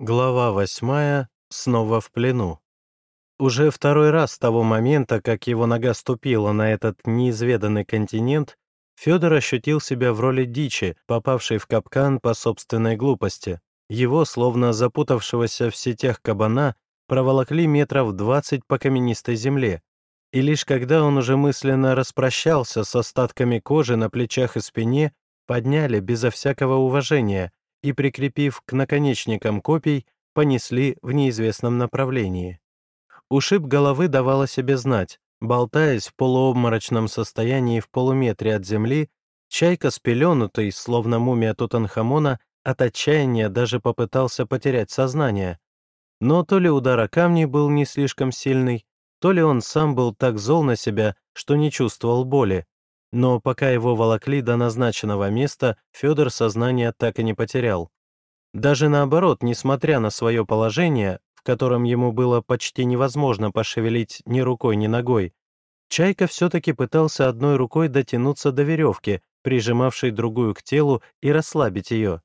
Глава восьмая. Снова в плену. Уже второй раз с того момента, как его нога ступила на этот неизведанный континент, Федор ощутил себя в роли дичи, попавшей в капкан по собственной глупости. Его, словно запутавшегося в сетях кабана, проволокли метров двадцать по каменистой земле. И лишь когда он уже мысленно распрощался с остатками кожи на плечах и спине, подняли безо всякого уважения — и, прикрепив к наконечникам копий, понесли в неизвестном направлении. Ушиб головы давал о себе знать. Болтаясь в полуобморочном состоянии в полуметре от земли, чайка спеленутый, словно мумия Тутанхамона, от отчаяния даже попытался потерять сознание. Но то ли удар о камни был не слишком сильный, то ли он сам был так зол на себя, что не чувствовал боли, но пока его волокли до назначенного места, Федор сознание так и не потерял. Даже наоборот, несмотря на свое положение, в котором ему было почти невозможно пошевелить ни рукой, ни ногой, Чайка все-таки пытался одной рукой дотянуться до веревки, прижимавшей другую к телу, и расслабить ее.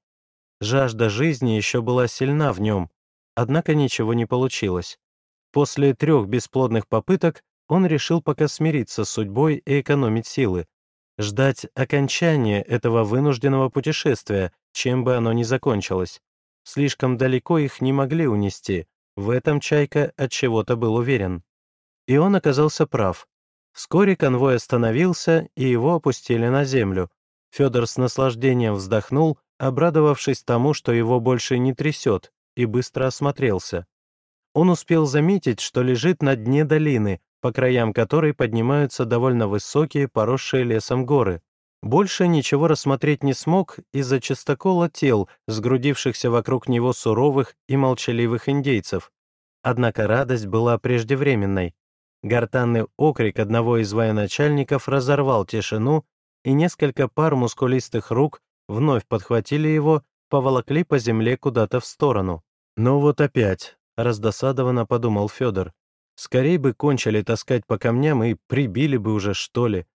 Жажда жизни еще была сильна в нем, однако ничего не получилось. После трех бесплодных попыток он решил пока смириться с судьбой и экономить силы, ждать окончания этого вынужденного путешествия, чем бы оно ни закончилось. Слишком далеко их не могли унести, в этом Чайка от чего-то был уверен. И он оказался прав. Вскоре конвой остановился, и его опустили на землю. Федор с наслаждением вздохнул, обрадовавшись тому, что его больше не трясет, и быстро осмотрелся. Он успел заметить, что лежит на дне долины, по краям которой поднимаются довольно высокие, поросшие лесом горы. Больше ничего рассмотреть не смог из-за частокола тел, сгрудившихся вокруг него суровых и молчаливых индейцев. Однако радость была преждевременной. Гортанный окрик одного из военачальников разорвал тишину, и несколько пар мускулистых рук вновь подхватили его, поволокли по земле куда-то в сторону. «Ну вот опять», — раздосадованно подумал Федор. Скорей бы кончили таскать по камням и прибили бы уже, что ли.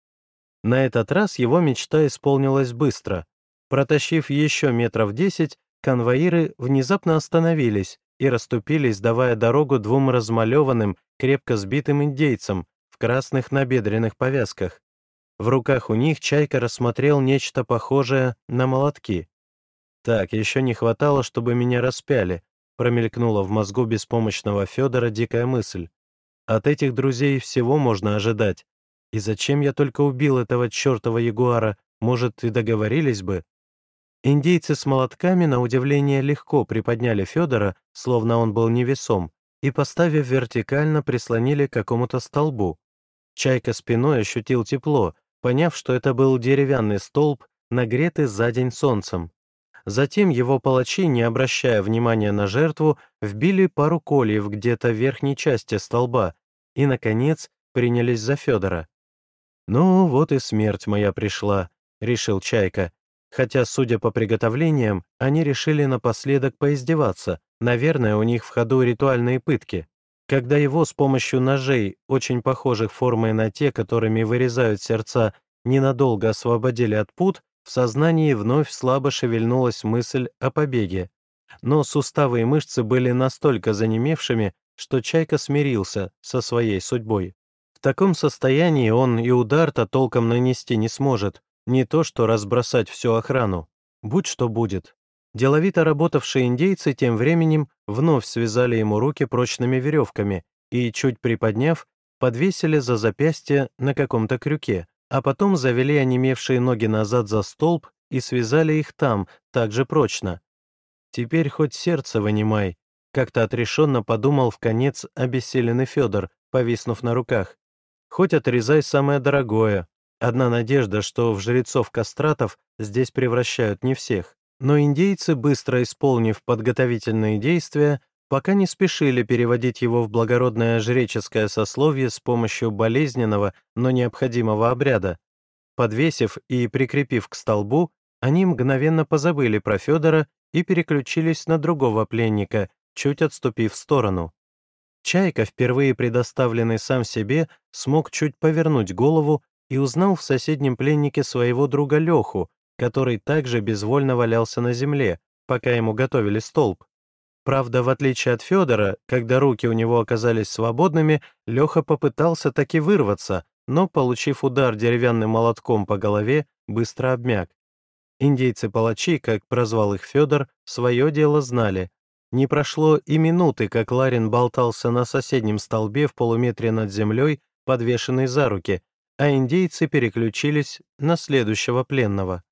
На этот раз его мечта исполнилась быстро. Протащив еще метров десять, конвоиры внезапно остановились и расступились, давая дорогу двум размалеванным, крепко сбитым индейцам в красных набедренных повязках. В руках у них Чайка рассмотрел нечто похожее на молотки. «Так, еще не хватало, чтобы меня распяли», промелькнула в мозгу беспомощного Федора дикая мысль. От этих друзей всего можно ожидать. И зачем я только убил этого чертова ягуара? Может, и договорились бы? Индейцы с молотками, на удивление, легко приподняли Федора, словно он был невесом, и, поставив вертикально, прислонили к какому-то столбу. Чайка спиной ощутил тепло, поняв, что это был деревянный столб, нагретый за день солнцем. Затем его палачи, не обращая внимания на жертву, вбили пару кольев где-то в верхней части столба и, наконец, принялись за Федора. «Ну, вот и смерть моя пришла», — решил Чайка. Хотя, судя по приготовлениям, они решили напоследок поиздеваться. Наверное, у них в ходу ритуальные пытки. Когда его с помощью ножей, очень похожих формой на те, которыми вырезают сердца, ненадолго освободили от пут, в сознании вновь слабо шевельнулась мысль о побеге. Но суставы и мышцы были настолько занемевшими, что Чайка смирился со своей судьбой. В таком состоянии он и удар-то толком нанести не сможет, не то что разбросать всю охрану. Будь что будет. Деловито работавшие индейцы тем временем вновь связали ему руки прочными веревками и, чуть приподняв, подвесили за запястье на каком-то крюке, а потом завели онемевшие ноги назад за столб и связали их там, так же прочно. «Теперь хоть сердце вынимай», — как-то отрешенно подумал в конец обессиленный Федор, повиснув на руках. «Хоть отрезай самое дорогое. Одна надежда, что в жрецов-кастратов здесь превращают не всех». Но индейцы, быстро исполнив подготовительные действия, пока не спешили переводить его в благородное жреческое сословие с помощью болезненного, но необходимого обряда. Подвесив и прикрепив к столбу, они мгновенно позабыли про Федора и переключились на другого пленника, чуть отступив в сторону. Чайка, впервые предоставленный сам себе, смог чуть повернуть голову и узнал в соседнем пленнике своего друга Леху, который также безвольно валялся на земле, пока ему готовили столб. Правда, в отличие от Федора, когда руки у него оказались свободными, Леха попытался таки вырваться, но, получив удар деревянным молотком по голове, быстро обмяк. Индейцы-палачи, как прозвал их Федор, свое дело знали. Не прошло и минуты, как Ларин болтался на соседнем столбе в полуметре над землей, подвешенный за руки, а индейцы переключились на следующего пленного.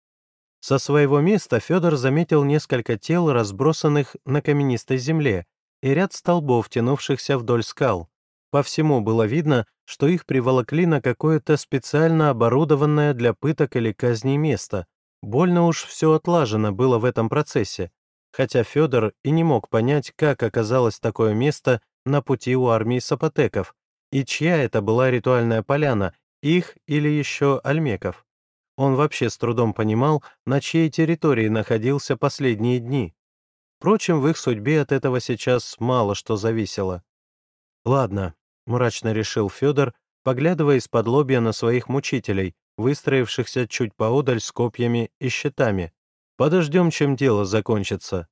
Со своего места Федор заметил несколько тел, разбросанных на каменистой земле, и ряд столбов, тянувшихся вдоль скал. По всему было видно, что их приволокли на какое-то специально оборудованное для пыток или казней место. Больно уж все отлажено было в этом процессе, хотя Федор и не мог понять, как оказалось такое место на пути у армии сапотеков, и чья это была ритуальная поляна, их или еще альмеков. Он вообще с трудом понимал, на чьей территории находился последние дни. Впрочем, в их судьбе от этого сейчас мало что зависело. «Ладно», — мрачно решил Федор, поглядывая из-под лобья на своих мучителей, выстроившихся чуть поодаль с копьями и щитами. «Подождем, чем дело закончится».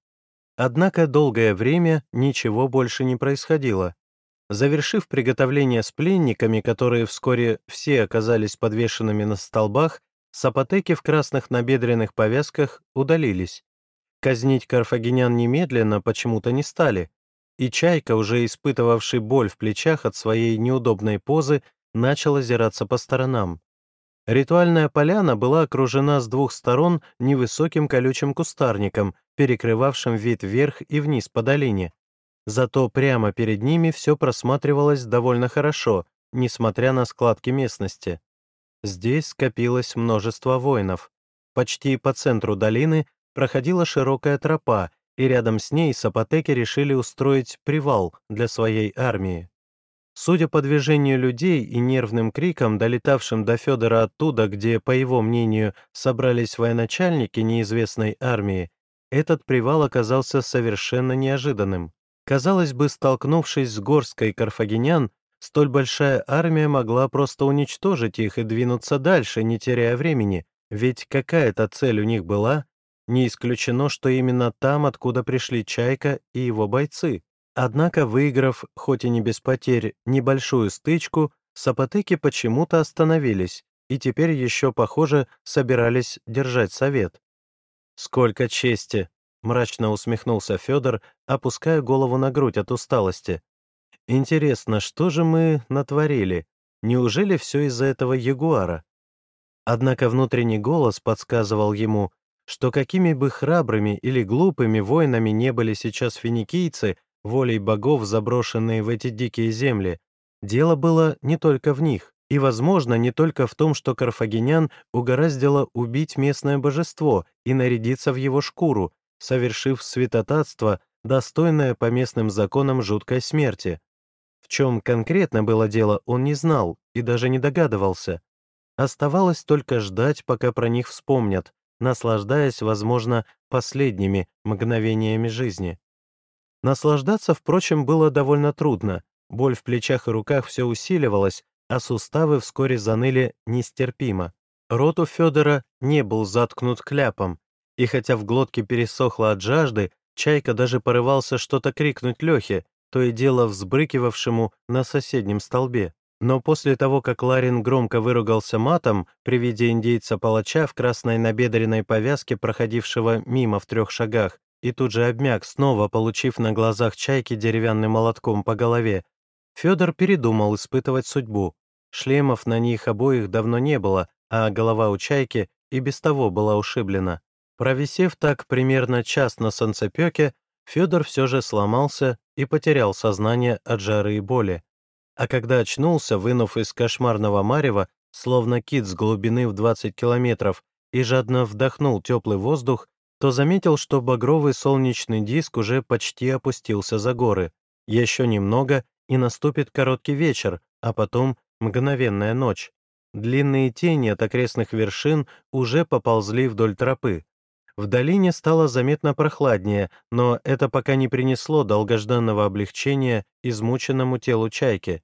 Однако долгое время ничего больше не происходило. Завершив приготовление с пленниками, которые вскоре все оказались подвешенными на столбах, сапотеки в красных набедренных повязках удалились. Казнить карфагенян немедленно почему-то не стали, и Чайка, уже испытывавший боль в плечах от своей неудобной позы, начал озираться по сторонам. Ритуальная поляна была окружена с двух сторон невысоким колючим кустарником, перекрывавшим вид вверх и вниз по долине. Зато прямо перед ними все просматривалось довольно хорошо, несмотря на складки местности. Здесь скопилось множество воинов. Почти по центру долины проходила широкая тропа, и рядом с ней сапотеки решили устроить привал для своей армии. Судя по движению людей и нервным крикам, долетавшим до Федора оттуда, где, по его мнению, собрались военачальники неизвестной армии, этот привал оказался совершенно неожиданным. Казалось бы, столкнувшись с горской карфагенян, столь большая армия могла просто уничтожить их и двинуться дальше, не теряя времени, ведь какая-то цель у них была, не исключено, что именно там, откуда пришли Чайка и его бойцы. Однако, выиграв, хоть и не без потерь, небольшую стычку, сапотеки почему-то остановились и теперь еще, похоже, собирались держать совет. «Сколько чести!» Мрачно усмехнулся Федор, опуская голову на грудь от усталости. «Интересно, что же мы натворили? Неужели все из-за этого ягуара?» Однако внутренний голос подсказывал ему, что какими бы храбрыми или глупыми воинами не были сейчас финикийцы, волей богов заброшенные в эти дикие земли, дело было не только в них, и, возможно, не только в том, что карфагенян угораздило убить местное божество и нарядиться в его шкуру, совершив святотатство, достойное по местным законам жуткой смерти. В чем конкретно было дело, он не знал и даже не догадывался. Оставалось только ждать, пока про них вспомнят, наслаждаясь, возможно, последними мгновениями жизни. Наслаждаться, впрочем, было довольно трудно. Боль в плечах и руках все усиливалась, а суставы вскоре заныли нестерпимо. Рот у Федора не был заткнут кляпом, и хотя в глотке пересохло от жажды, Чайка даже порывался что-то крикнуть Лехе, то и дело взбрыкивавшему на соседнем столбе. Но после того, как Ларин громко выругался матом при виде индейца-палача в красной набедренной повязке, проходившего мимо в трех шагах, и тут же обмяк, снова получив на глазах Чайки деревянным молотком по голове, Федор передумал испытывать судьбу. Шлемов на них обоих давно не было, а голова у Чайки и без того была ушиблена. Провисев так примерно час на солнцепёке, Федор все же сломался и потерял сознание от жары и боли. А когда очнулся, вынув из кошмарного марева, словно кит с глубины в 20 километров, и жадно вдохнул теплый воздух, то заметил, что багровый солнечный диск уже почти опустился за горы. Еще немного, и наступит короткий вечер, а потом мгновенная ночь. Длинные тени от окрестных вершин уже поползли вдоль тропы. В долине стало заметно прохладнее, но это пока не принесло долгожданного облегчения измученному телу чайки.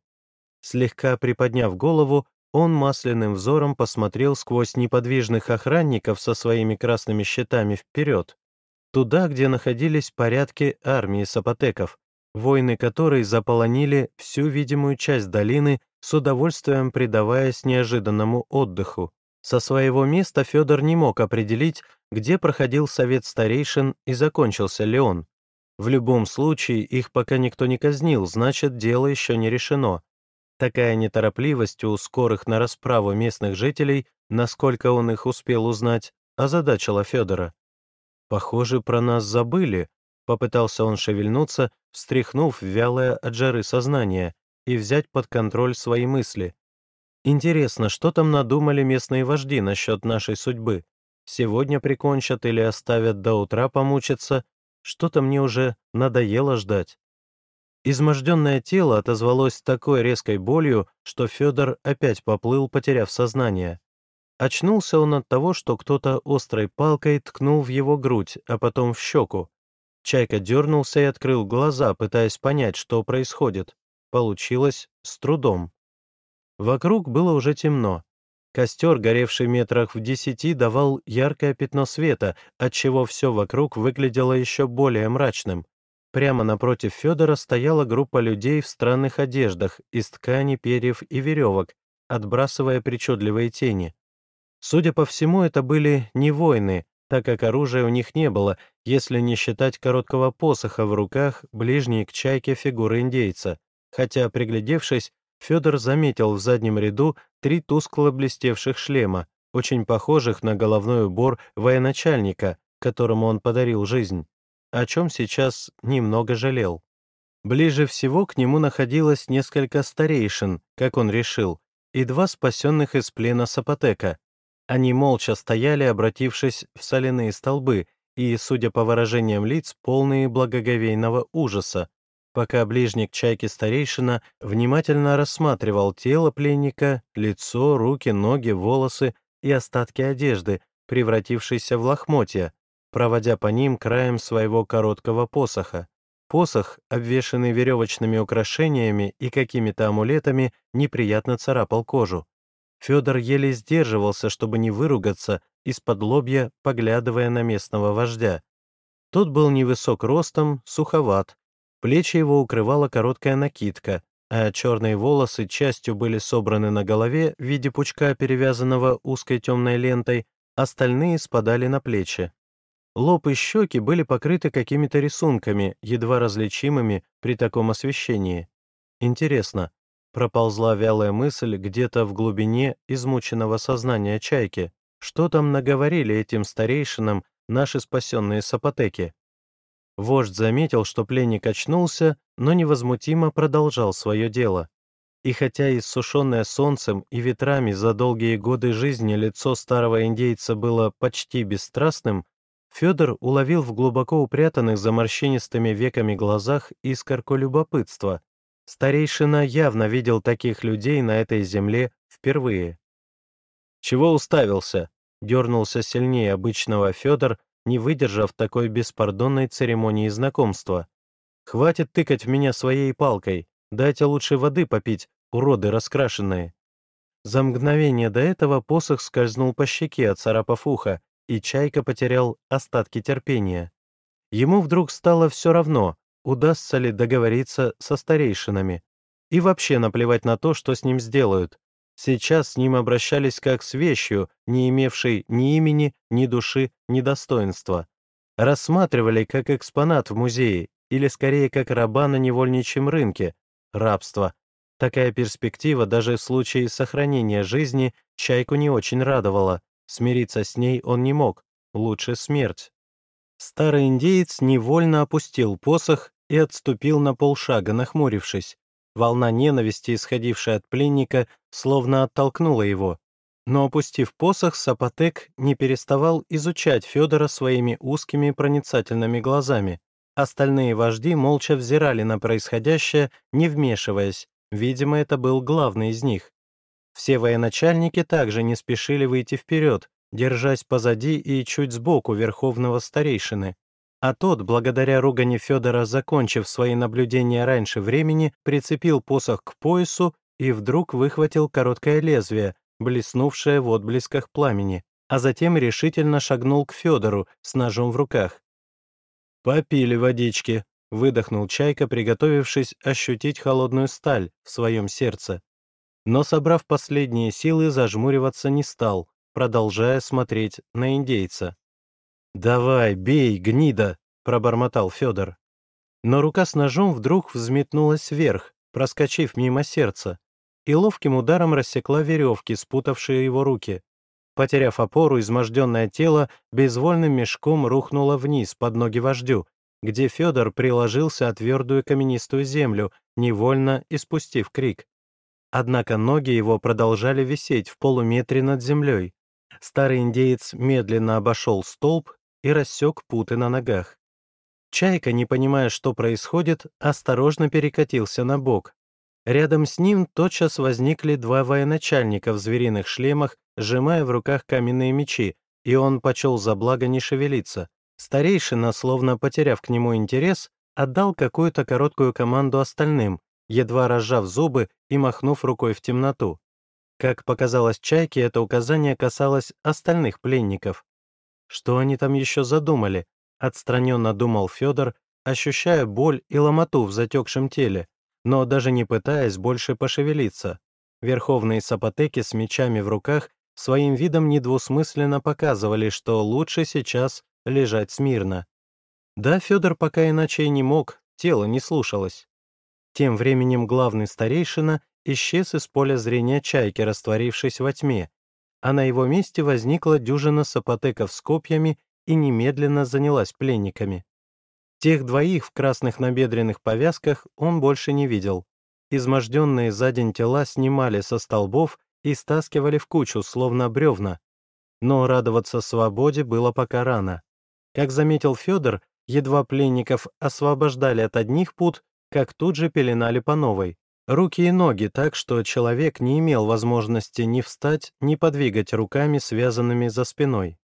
Слегка приподняв голову, он масляным взором посмотрел сквозь неподвижных охранников со своими красными щитами вперед. туда, где находились порядки армии сапотеков, воины которой заполонили всю видимую часть долины, с удовольствием предаваясь неожиданному отдыху. Со своего места Федор не мог определить, где проходил совет старейшин и закончился ли он. В любом случае, их пока никто не казнил, значит, дело еще не решено. Такая неторопливость у скорых на расправу местных жителей, насколько он их успел узнать, озадачила Федора. «Похоже, про нас забыли», — попытался он шевельнуться, встряхнув вялое от жары сознание, и взять под контроль свои мысли. «Интересно, что там надумали местные вожди насчет нашей судьбы? Сегодня прикончат или оставят до утра помучиться? Что-то мне уже надоело ждать». Изможденное тело отозвалось такой резкой болью, что Федор опять поплыл, потеряв сознание. Очнулся он от того, что кто-то острой палкой ткнул в его грудь, а потом в щеку. Чайка дернулся и открыл глаза, пытаясь понять, что происходит. Получилось с трудом. Вокруг было уже темно. Костер, горевший метрах в десяти, давал яркое пятно света, отчего все вокруг выглядело еще более мрачным. Прямо напротив Федора стояла группа людей в странных одеждах из ткани, перьев и веревок, отбрасывая причудливые тени. Судя по всему, это были не воины, так как оружия у них не было, если не считать короткого посоха в руках, ближней к чайке фигуры индейца. Хотя, приглядевшись, Федор заметил в заднем ряду три тускло блестевших шлема, очень похожих на головной убор военачальника, которому он подарил жизнь о чем сейчас немного жалел. Ближе всего к нему находилось несколько старейшин, как он решил, и два спасенных из плена Сапотека. Они молча стояли, обратившись в соляные столбы, и, судя по выражениям лиц, полные благоговейного ужаса, пока ближник чайки старейшина внимательно рассматривал тело пленника, лицо, руки, ноги, волосы и остатки одежды, превратившиеся в лохмотья, проводя по ним краем своего короткого посоха. Посох, обвешанный веревочными украшениями и какими-то амулетами, неприятно царапал кожу. Федор еле сдерживался, чтобы не выругаться, из-под лобья поглядывая на местного вождя. Тот был невысок ростом, суховат. Плечи его укрывала короткая накидка, а черные волосы частью были собраны на голове в виде пучка, перевязанного узкой темной лентой, остальные спадали на плечи. Лоб и щеки были покрыты какими-то рисунками, едва различимыми при таком освещении. Интересно, проползла вялая мысль где-то в глубине измученного сознания чайки, что там наговорили этим старейшинам наши спасенные сапотеки. Вождь заметил, что пленник очнулся, но невозмутимо продолжал свое дело. И хотя иссушенное солнцем и ветрами за долгие годы жизни лицо старого индейца было почти бесстрастным, Федор уловил в глубоко упрятанных за морщинистыми веками глазах искорку любопытства. Старейшина явно видел таких людей на этой земле впервые. «Чего уставился?» — дернулся сильнее обычного Федор, не выдержав такой беспардонной церемонии знакомства. «Хватит тыкать в меня своей палкой, дайте лучше воды попить, уроды раскрашенные». За мгновение до этого посох скользнул по щеке, отцарапав ухо, и Чайка потерял остатки терпения. Ему вдруг стало все равно, удастся ли договориться со старейшинами. И вообще наплевать на то, что с ним сделают. Сейчас с ним обращались как с вещью, не имевшей ни имени, ни души, ни достоинства. Рассматривали как экспонат в музее, или скорее как раба на невольничьем рынке. Рабство. Такая перспектива даже в случае сохранения жизни Чайку не очень радовала. Смириться с ней он не мог, лучше смерть. Старый индеец невольно опустил посох и отступил на полшага, нахмурившись. Волна ненависти, исходившая от пленника, словно оттолкнула его. Но опустив посох, Сапотек не переставал изучать Федора своими узкими проницательными глазами. Остальные вожди молча взирали на происходящее, не вмешиваясь. Видимо, это был главный из них. Все военачальники также не спешили выйти вперед, держась позади и чуть сбоку верховного старейшины. А тот, благодаря ругани Федора, закончив свои наблюдения раньше времени, прицепил посох к поясу и вдруг выхватил короткое лезвие, блеснувшее в отблесках пламени, а затем решительно шагнул к Федору с ножом в руках. «Попили водички», — выдохнул Чайка, приготовившись ощутить холодную сталь в своем сердце. Но, собрав последние силы, зажмуриваться не стал, продолжая смотреть на индейца. «Давай, бей, гнида!» — пробормотал Федор. Но рука с ножом вдруг взметнулась вверх, проскочив мимо сердца, и ловким ударом рассекла веревки, спутавшие его руки. Потеряв опору, изможденное тело безвольным мешком рухнуло вниз под ноги вождю, где Федор приложился о твердую каменистую землю, невольно испустив крик. Однако ноги его продолжали висеть в полуметре над землей. Старый индеец медленно обошел столб и рассек путы на ногах. Чайка, не понимая, что происходит, осторожно перекатился на бок. Рядом с ним тотчас возникли два военачальника в звериных шлемах, сжимая в руках каменные мечи, и он почел за благо не шевелиться. Старейшина, словно потеряв к нему интерес, отдал какую-то короткую команду остальным, едва разжав зубы и махнув рукой в темноту. Как показалось Чайке, это указание касалось остальных пленников. Что они там еще задумали? Отстраненно думал Федор, ощущая боль и ломоту в затекшем теле, но даже не пытаясь больше пошевелиться. Верховные сапотеки с мечами в руках своим видом недвусмысленно показывали, что лучше сейчас лежать смирно. Да, Федор пока иначе и не мог, тело не слушалось. Тем временем главный старейшина исчез из поля зрения чайки, растворившись во тьме, а на его месте возникла дюжина сапотеков с копьями и немедленно занялась пленниками. Тех двоих в красных набедренных повязках он больше не видел. Изможденные за день тела снимали со столбов и стаскивали в кучу, словно бревна. Но радоваться свободе было пока рано. Как заметил Федор, едва пленников освобождали от одних пут, как тут же пеленали по новой. Руки и ноги так, что человек не имел возможности ни встать, ни подвигать руками, связанными за спиной.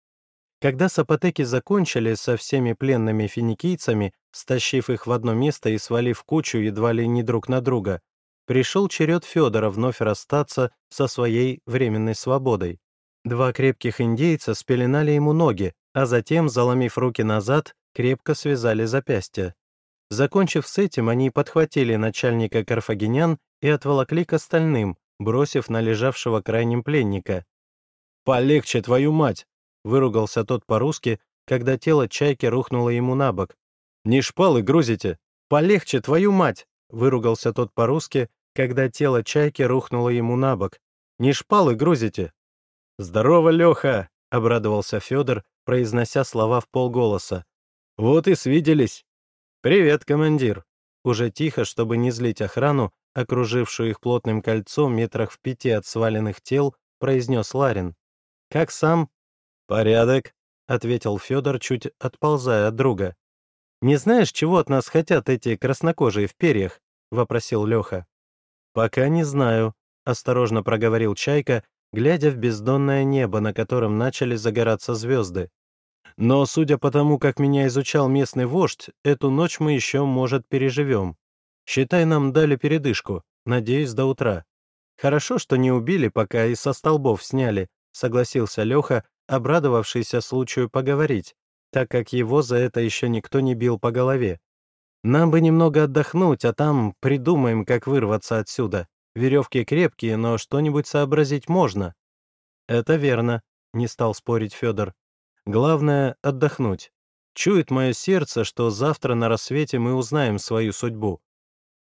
Когда сапотеки закончили со всеми пленными финикийцами, стащив их в одно место и свалив кучу едва ли не друг на друга, пришел черед Федора вновь расстаться со своей временной свободой. Два крепких индейца спеленали ему ноги, а затем, заломив руки назад, крепко связали запястья. Закончив с этим, они подхватили начальника карфагенян и отволокли к остальным, бросив на лежавшего крайним пленника. «Полегче, твою мать!» Выругался тот по-русски, когда тело чайки рухнуло ему на бок. «Не шпалы грузите! Полегче, твою мать!» Выругался тот по-русски, когда тело чайки рухнуло ему на бок. «Не шпалы грузите!» «Здорово, Леха!» — обрадовался Федор, произнося слова в полголоса. «Вот и свиделись!» «Привет, командир!» Уже тихо, чтобы не злить охрану, окружившую их плотным кольцом метрах в пяти от сваленных тел, произнес Ларин. «Как сам?» «Порядок», — ответил Федор, чуть отползая от друга. «Не знаешь, чего от нас хотят эти краснокожие в перьях?» — вопросил Леха. «Пока не знаю», — осторожно проговорил Чайка, глядя в бездонное небо, на котором начали загораться звезды. «Но, судя по тому, как меня изучал местный вождь, эту ночь мы еще, может, переживем. Считай, нам дали передышку, надеюсь, до утра. Хорошо, что не убили, пока и со столбов сняли», — согласился Леха, обрадовавшийся случаю поговорить, так как его за это еще никто не бил по голове. «Нам бы немного отдохнуть, а там придумаем, как вырваться отсюда. Веревки крепкие, но что-нибудь сообразить можно». «Это верно», — не стал спорить Федор. «Главное — отдохнуть. Чует мое сердце, что завтра на рассвете мы узнаем свою судьбу».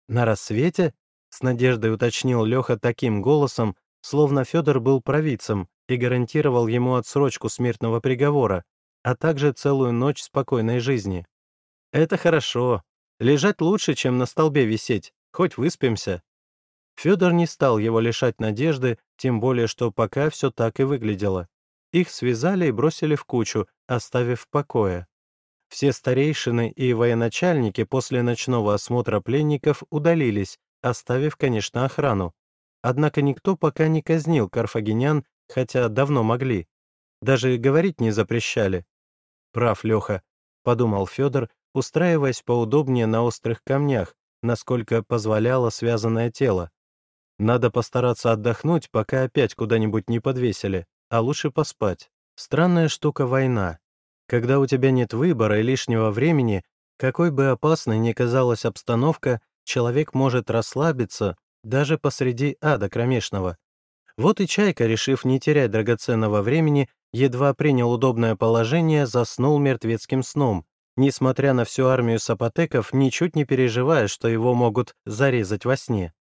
«На рассвете?» — с надеждой уточнил Леха таким голосом, словно Федор был провидцем, и гарантировал ему отсрочку смертного приговора, а также целую ночь спокойной жизни. Это хорошо. Лежать лучше, чем на столбе висеть, хоть выспимся. Федор не стал его лишать надежды, тем более, что пока все так и выглядело. Их связали и бросили в кучу, оставив в покое. Все старейшины и военачальники после ночного осмотра пленников удалились, оставив, конечно, охрану. Однако никто пока не казнил карфагенян хотя давно могли. Даже говорить не запрещали. Прав Леха, подумал Федор, устраиваясь поудобнее на острых камнях, насколько позволяло связанное тело. Надо постараться отдохнуть, пока опять куда-нибудь не подвесили, а лучше поспать. Странная штука война. Когда у тебя нет выбора и лишнего времени, Какой бы опасной ни казалась обстановка, человек может расслабиться даже посреди ада кромешного. Вот и Чайка, решив не терять драгоценного времени, едва принял удобное положение, заснул мертвецким сном, несмотря на всю армию сапотеков, ничуть не переживая, что его могут зарезать во сне.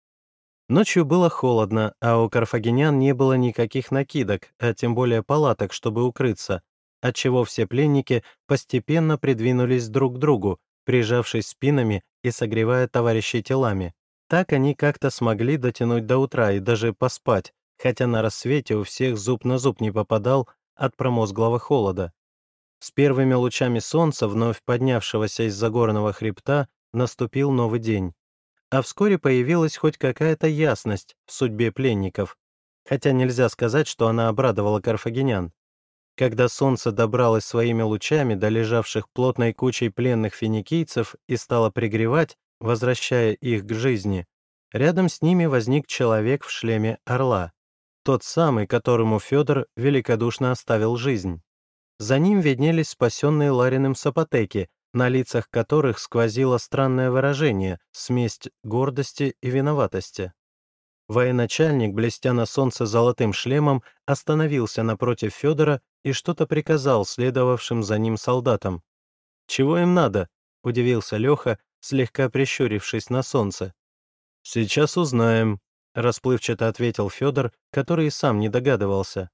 Ночью было холодно, а у карфагенян не было никаких накидок, а тем более палаток, чтобы укрыться, отчего все пленники постепенно придвинулись друг к другу, прижавшись спинами и согревая товарищей телами. Так они как-то смогли дотянуть до утра и даже поспать, хотя на рассвете у всех зуб на зуб не попадал от промозглого холода. С первыми лучами солнца, вновь поднявшегося из-за горного хребта, наступил новый день. А вскоре появилась хоть какая-то ясность в судьбе пленников, хотя нельзя сказать, что она обрадовала карфагенян. Когда солнце добралось своими лучами до лежавших плотной кучей пленных финикийцев и стало пригревать, возвращая их к жизни, рядом с ними возник человек в шлеме орла, тот самый, которому Федор великодушно оставил жизнь. За ним виднелись спасенные Лариным сапотеки, на лицах которых сквозило странное выражение, смесь гордости и виноватости. Военачальник, блестя на солнце золотым шлемом, остановился напротив Федора и что-то приказал следовавшим за ним солдатам. «Чего им надо?» — удивился Леха, слегка прищурившись на солнце. «Сейчас узнаем», — расплывчато ответил Федор, который и сам не догадывался.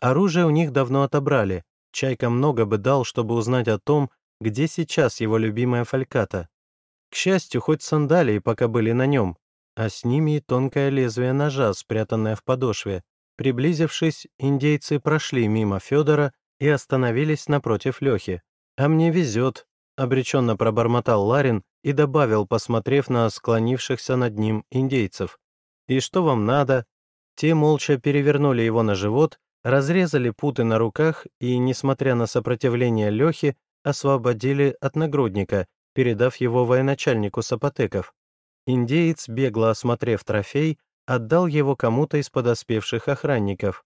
Оружие у них давно отобрали, Чайка много бы дал, чтобы узнать о том, где сейчас его любимая фальката. К счастью, хоть сандалии пока были на нем, а с ними и тонкое лезвие ножа, спрятанное в подошве. Приблизившись, индейцы прошли мимо Федора и остановились напротив Лехи. «А мне везет», — обреченно пробормотал Ларин и добавил, посмотрев на склонившихся над ним индейцев. «И что вам надо?» Те молча перевернули его на живот разрезали путы на руках и, несмотря на сопротивление Лехи, освободили от нагрудника, передав его военачальнику Сапотеков. Индеец, бегло осмотрев трофей, отдал его кому-то из подоспевших охранников.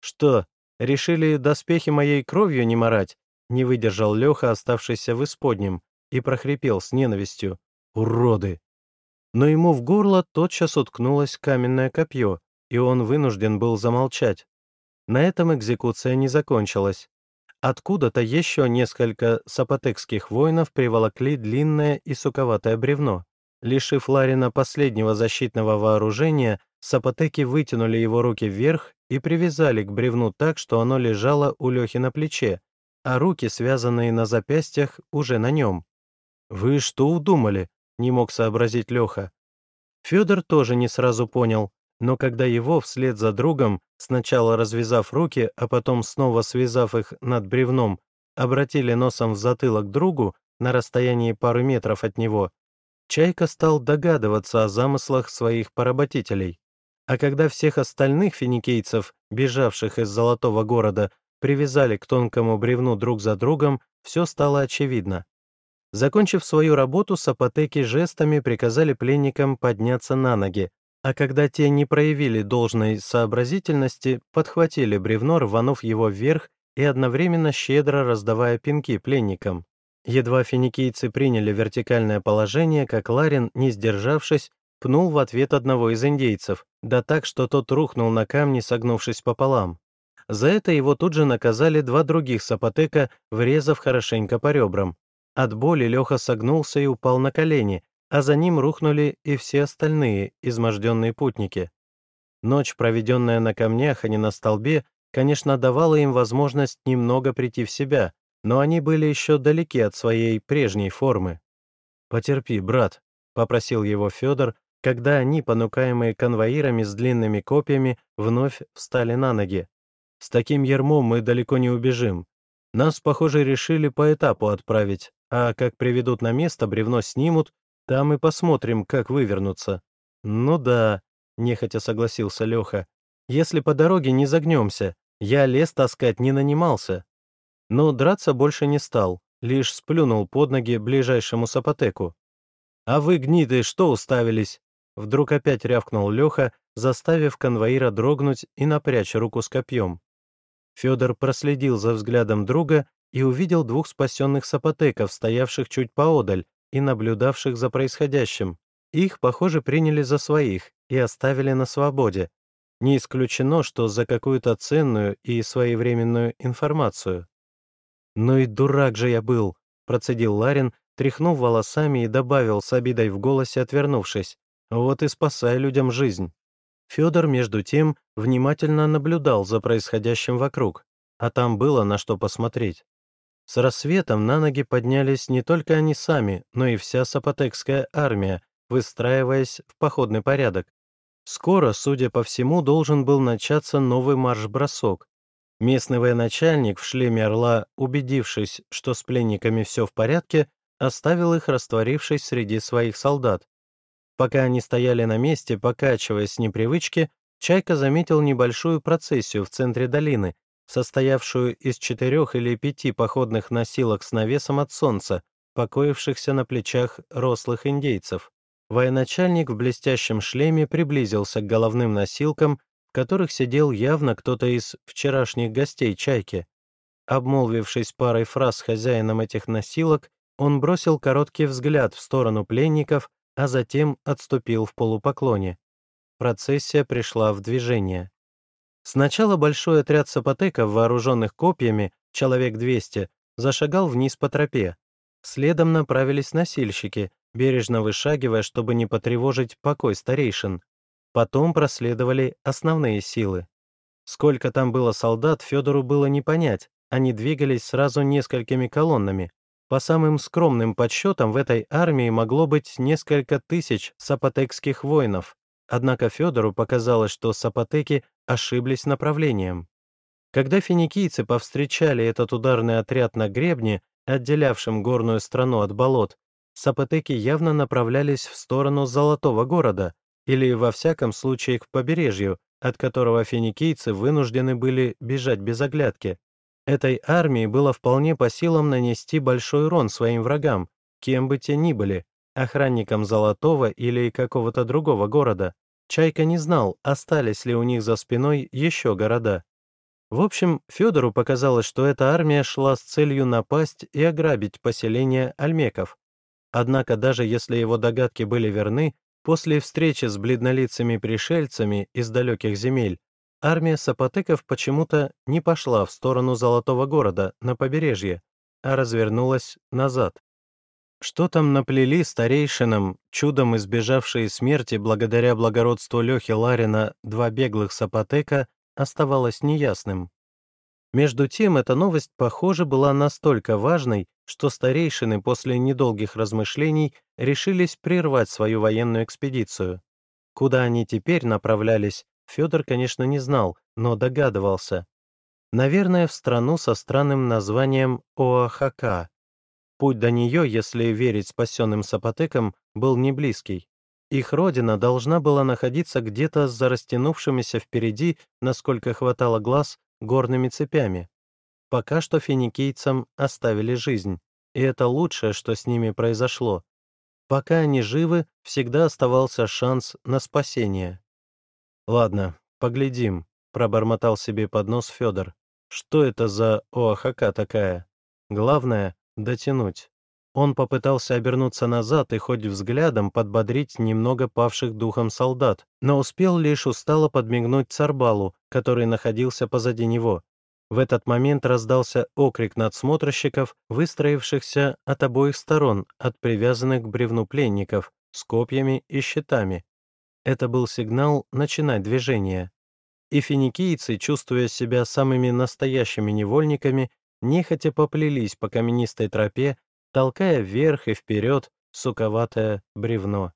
«Что, решили доспехи моей кровью не морать?» не выдержал Леха, оставшийся в исподнем, и прохрипел с ненавистью. «Уроды!» Но ему в горло тотчас уткнулось каменное копье, и он вынужден был замолчать. На этом экзекуция не закончилась. Откуда-то еще несколько сапотекских воинов приволокли длинное и суковатое бревно. Лишив Ларина последнего защитного вооружения, сапотеки вытянули его руки вверх и привязали к бревну так, что оно лежало у Лехи на плече, а руки, связанные на запястьях, уже на нем. «Вы что удумали?» — не мог сообразить Леха. Федор тоже не сразу понял, но когда его вслед за другом, сначала развязав руки, а потом снова связав их над бревном, обратили носом в затылок другу на расстоянии пары метров от него, Чайка стал догадываться о замыслах своих поработителей. А когда всех остальных финикийцев, бежавших из Золотого города, привязали к тонкому бревну друг за другом, все стало очевидно. Закончив свою работу, сапотеки жестами приказали пленникам подняться на ноги, а когда те не проявили должной сообразительности, подхватили бревно, рванув его вверх и одновременно щедро раздавая пинки пленникам. Едва финикийцы приняли вертикальное положение, как Ларин, не сдержавшись, пнул в ответ одного из индейцев, да так, что тот рухнул на камни, согнувшись пополам. За это его тут же наказали два других сапотека, врезав хорошенько по ребрам. От боли Леха согнулся и упал на колени, а за ним рухнули и все остальные изможденные путники. Ночь, проведенная на камнях, а не на столбе, конечно, давала им возможность немного прийти в себя, но они были еще далеки от своей прежней формы. «Потерпи, брат», — попросил его Федор, когда они, понукаемые конвоирами с длинными копьями, вновь встали на ноги. «С таким ермом мы далеко не убежим. Нас, похоже, решили по этапу отправить, а как приведут на место, бревно снимут там и посмотрим, как вывернуться». «Ну да», — нехотя согласился Леха. «Если по дороге не загнемся, я лес таскать не нанимался». Но драться больше не стал, лишь сплюнул под ноги ближайшему сапотеку. «А вы, гниды, что уставились?» Вдруг опять рявкнул Леха, заставив конвоира дрогнуть и напрячь руку с копьем. Федор проследил за взглядом друга и увидел двух спасенных сапотеков, стоявших чуть поодаль и наблюдавших за происходящим. Их, похоже, приняли за своих и оставили на свободе. Не исключено, что за какую-то ценную и своевременную информацию. «Ну и дурак же я был», — процедил Ларин, тряхнув волосами и добавил с обидой в голосе, отвернувшись. «Вот и спасай людям жизнь». Федор, между тем, внимательно наблюдал за происходящим вокруг, а там было на что посмотреть. С рассветом на ноги поднялись не только они сами, но и вся сапотекская армия, выстраиваясь в походный порядок. Скоро, судя по всему, должен был начаться новый марш-бросок. Местный военачальник в шлеме орла, убедившись, что с пленниками все в порядке, оставил их, растворившись среди своих солдат. Пока они стояли на месте, покачиваясь с непривычки, Чайка заметил небольшую процессию в центре долины, состоявшую из четырех или пяти походных носилок с навесом от солнца, покоившихся на плечах рослых индейцев. Военачальник в блестящем шлеме приблизился к головным носилкам, в которых сидел явно кто-то из вчерашних гостей Чайки. Обмолвившись парой фраз хозяином этих носилок, он бросил короткий взгляд в сторону пленников, а затем отступил в полупоклоне. Процессия пришла в движение. Сначала большой отряд сапотеков, вооруженных копьями, человек 200, зашагал вниз по тропе. Следом направились носильщики, бережно вышагивая, чтобы не потревожить покой старейшин. Потом проследовали основные силы. Сколько там было солдат, Федору было не понять, они двигались сразу несколькими колоннами. По самым скромным подсчетам, в этой армии могло быть несколько тысяч сапотекских воинов. Однако Федору показалось, что сапотеки ошиблись направлением. Когда финикийцы повстречали этот ударный отряд на гребне, отделявшем горную страну от болот, сапотеки явно направлялись в сторону Золотого города, или, во всяком случае, к побережью, от которого финикийцы вынуждены были бежать без оглядки. Этой армии было вполне по силам нанести большой урон своим врагам, кем бы те ни были, охранникам Золотого или какого-то другого города. Чайка не знал, остались ли у них за спиной еще города. В общем, Федору показалось, что эта армия шла с целью напасть и ограбить поселение альмеков. Однако даже если его догадки были верны, после встречи с бледнолицами пришельцами из далеких земель, армия сапотеков почему-то не пошла в сторону Золотого города, на побережье, а развернулась назад. Что там наплели старейшинам, чудом избежавшие смерти благодаря благородству Лехи Ларина два беглых сапотека, оставалось неясным. Между тем, эта новость, похоже, была настолько важной, что старейшины после недолгих размышлений решились прервать свою военную экспедицию. Куда они теперь направлялись, Федор, конечно, не знал, но догадывался. Наверное, в страну со странным названием Оахака. Путь до нее, если верить спасенным сапотекам, был не близкий. Их родина должна была находиться где-то за растянувшимися впереди, насколько хватало глаз, горными цепями. Пока что финикийцам оставили жизнь, и это лучшее, что с ними произошло. Пока они живы, всегда оставался шанс на спасение. «Ладно, поглядим», — пробормотал себе под нос Федор. «Что это за ОАХК такая? Главное — дотянуть». Он попытался обернуться назад и хоть взглядом подбодрить немного павших духом солдат, но успел лишь устало подмигнуть Царбалу, который находился позади него. В этот момент раздался окрик надсмотрщиков, выстроившихся от обоих сторон, от привязанных к бревну пленников, с копьями и щитами. Это был сигнал начинать движение. И финикийцы, чувствуя себя самыми настоящими невольниками, нехотя поплелись по каменистой тропе, толкая вверх и вперед суковатое бревно.